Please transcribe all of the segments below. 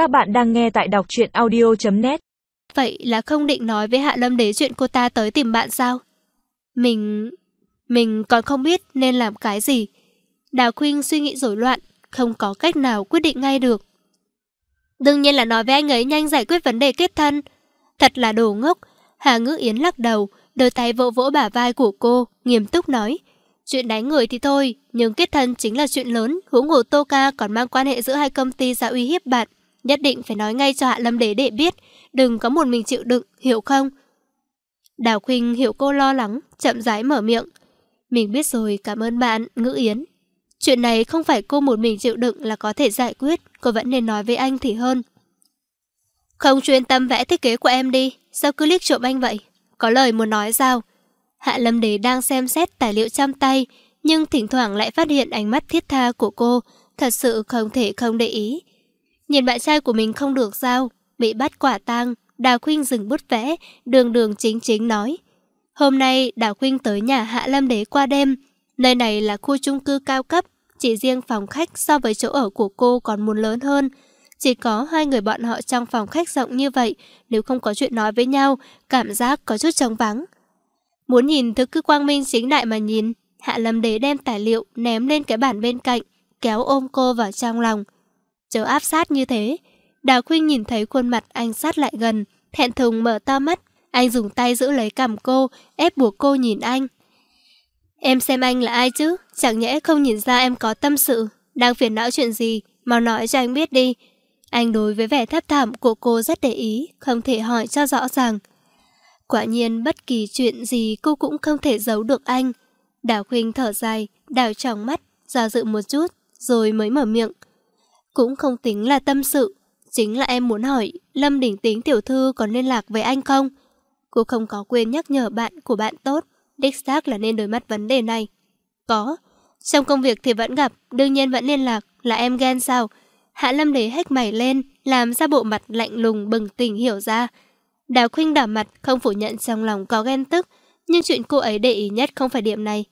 Các bạn đang nghe tại đọc truyện audio.net Vậy là không định nói với Hạ Lâm Đế chuyện cô ta tới tìm bạn sao? Mình... Mình còn không biết nên làm cái gì. Đào Khuynh suy nghĩ rối loạn, không có cách nào quyết định ngay được. Đương nhiên là nói với anh ấy nhanh giải quyết vấn đề kết thân. Thật là đồ ngốc. Hà Ngữ Yến lắc đầu, đôi tay vỗ vỗ bả vai của cô, nghiêm túc nói. Chuyện đánh người thì thôi, nhưng kết thân chính là chuyện lớn, huống hồ Tô Ca còn mang quan hệ giữa hai công ty ra uy hiếp bạn. Nhất định phải nói ngay cho Hạ Lâm Đế để biết, đừng có một mình chịu đựng, hiểu không? Đào Khuynh hiểu cô lo lắng, chậm rãi mở miệng. Mình biết rồi, cảm ơn bạn, Ngữ Yến. Chuyện này không phải cô một mình chịu đựng là có thể giải quyết, cô vẫn nên nói với anh thì hơn. Không chuyên tâm vẽ thiết kế của em đi, sao cứ liếc trộm anh vậy? Có lời muốn nói sao? Hạ Lâm Đế đang xem xét tài liệu trong tay, nhưng thỉnh thoảng lại phát hiện ánh mắt thiết tha của cô, thật sự không thể không để ý. Nhìn bạn trai của mình không được sao, bị bắt quả tang, Đào Khuynh dừng bút vẽ, đường đường chính chính nói. Hôm nay Đào Khuynh tới nhà Hạ Lâm Đế qua đêm, nơi này là khu chung cư cao cấp, chỉ riêng phòng khách so với chỗ ở của cô còn muốn lớn hơn. Chỉ có hai người bọn họ trong phòng khách rộng như vậy, nếu không có chuyện nói với nhau, cảm giác có chút trống vắng. Muốn nhìn thứ cứ quang minh chính đại mà nhìn, Hạ Lâm Đế đem tài liệu ném lên cái bàn bên cạnh, kéo ôm cô vào trong lòng. Chớ áp sát như thế. Đào Khuynh nhìn thấy khuôn mặt anh sát lại gần, thẹn thùng mở to mắt. Anh dùng tay giữ lấy cằm cô, ép buộc cô nhìn anh. Em xem anh là ai chứ? Chẳng nhẽ không nhìn ra em có tâm sự, đang phiền não chuyện gì, mau nói cho anh biết đi. Anh đối với vẻ thấp thảm của cô rất để ý, không thể hỏi cho rõ ràng. Quả nhiên bất kỳ chuyện gì cô cũng không thể giấu được anh. Đào Khuynh thở dài, đào tròng mắt, do dự một chút, rồi mới mở miệng. Cũng không tính là tâm sự, chính là em muốn hỏi Lâm Đỉnh Tính tiểu thư còn liên lạc với anh không? Cô không có quên nhắc nhở bạn của bạn tốt, đích xác là nên đối mặt vấn đề này. Có, trong công việc thì vẫn gặp, đương nhiên vẫn liên lạc, là em ghen sao? Hạ Lâm để hách mày lên, làm ra bộ mặt lạnh lùng bừng tỉnh hiểu ra. Đào Khuynh đỏ mặt không phủ nhận trong lòng có ghen tức, nhưng chuyện cô ấy để ý nhất không phải điểm này.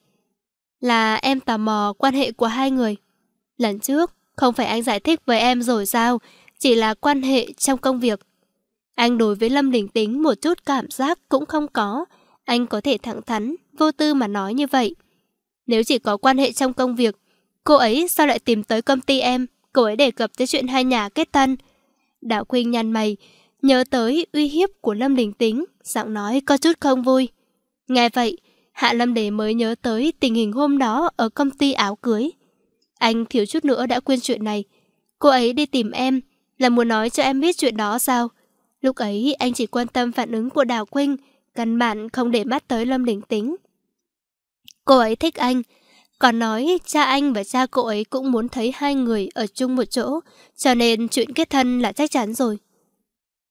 Là em tò mò quan hệ của hai người. Lần trước, không phải anh giải thích với em rồi sao, chỉ là quan hệ trong công việc. Anh đối với Lâm Đình Tính một chút cảm giác cũng không có, anh có thể thẳng thắn, vô tư mà nói như vậy. Nếu chỉ có quan hệ trong công việc, cô ấy sao lại tìm tới công ty em, cô ấy đề cập tới chuyện hai nhà kết thân. Đạo Khuynh nhăn mày, nhớ tới uy hiếp của Lâm Đình Tính, giọng nói có chút không vui. Nghe vậy, Hạ Lâm Đế mới nhớ tới tình hình hôm đó ở công ty áo cưới. Anh thiếu chút nữa đã quên chuyện này. Cô ấy đi tìm em, là muốn nói cho em biết chuyện đó sao? Lúc ấy anh chỉ quan tâm phản ứng của Đào Quynh, căn bản không để mắt tới Lâm Đình Tính. Cô ấy thích anh, còn nói cha anh và cha cô ấy cũng muốn thấy hai người ở chung một chỗ, cho nên chuyện kết thân là chắc chắn rồi.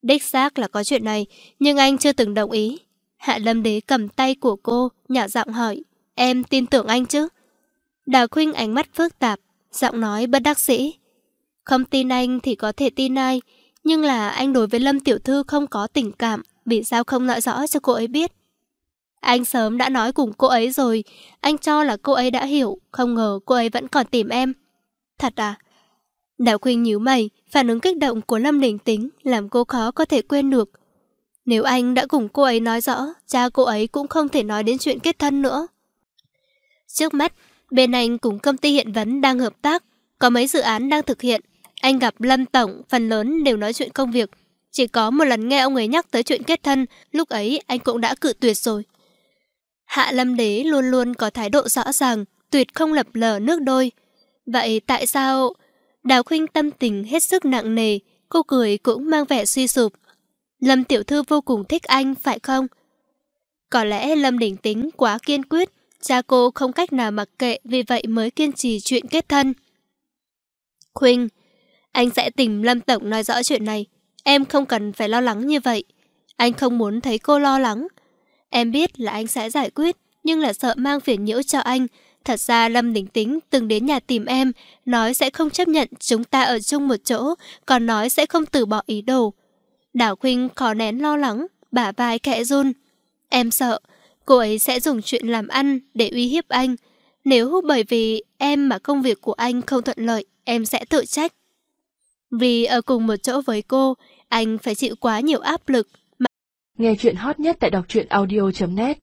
Đích xác là có chuyện này, nhưng anh chưa từng đồng ý. Hạ Lâm Đế cầm tay của cô, nhỏ giọng hỏi, em tin tưởng anh chứ? Đào Khuynh ánh mắt phức tạp, giọng nói bất đắc sĩ. Không tin anh thì có thể tin ai, nhưng là anh đối với Lâm Tiểu Thư không có tình cảm, vì sao không nói rõ cho cô ấy biết. Anh sớm đã nói cùng cô ấy rồi, anh cho là cô ấy đã hiểu, không ngờ cô ấy vẫn còn tìm em. Thật à? đào Khuynh nhíu mày, phản ứng kích động của Lâm Đình Tính làm cô khó có thể quên được. Nếu anh đã cùng cô ấy nói rõ, cha cô ấy cũng không thể nói đến chuyện kết thân nữa. Trước mắt, bên anh cùng công ty hiện vấn đang hợp tác, có mấy dự án đang thực hiện. Anh gặp Lâm Tổng, phần lớn đều nói chuyện công việc. Chỉ có một lần nghe ông ấy nhắc tới chuyện kết thân, lúc ấy anh cũng đã cự tuyệt rồi. Hạ Lâm Đế luôn luôn có thái độ rõ ràng, tuyệt không lập lờ nước đôi. Vậy tại sao... Đào Khuynh tâm tình hết sức nặng nề, cô cười cũng mang vẻ suy sụp. Lâm Tiểu Thư vô cùng thích anh, phải không? Có lẽ Lâm Đình Tính quá kiên quyết, cha cô không cách nào mặc kệ vì vậy mới kiên trì chuyện kết thân. Khuynh, anh sẽ tìm Lâm Tổng nói rõ chuyện này. Em không cần phải lo lắng như vậy. Anh không muốn thấy cô lo lắng. Em biết là anh sẽ giải quyết, nhưng là sợ mang phiền nhiễu cho anh. Thật ra Lâm Đình Tính từng đến nhà tìm em, nói sẽ không chấp nhận chúng ta ở chung một chỗ, còn nói sẽ không từ bỏ ý đồ. Đảo Khuynh khó nén lo lắng, bả vai kẽ run. Em sợ, cô ấy sẽ dùng chuyện làm ăn để uy hiếp anh. Nếu bởi vì em mà công việc của anh không thuận lợi, em sẽ tự trách. Vì ở cùng một chỗ với cô, anh phải chịu quá nhiều áp lực. mà Nghe chuyện hot nhất tại đọc truyện audio.net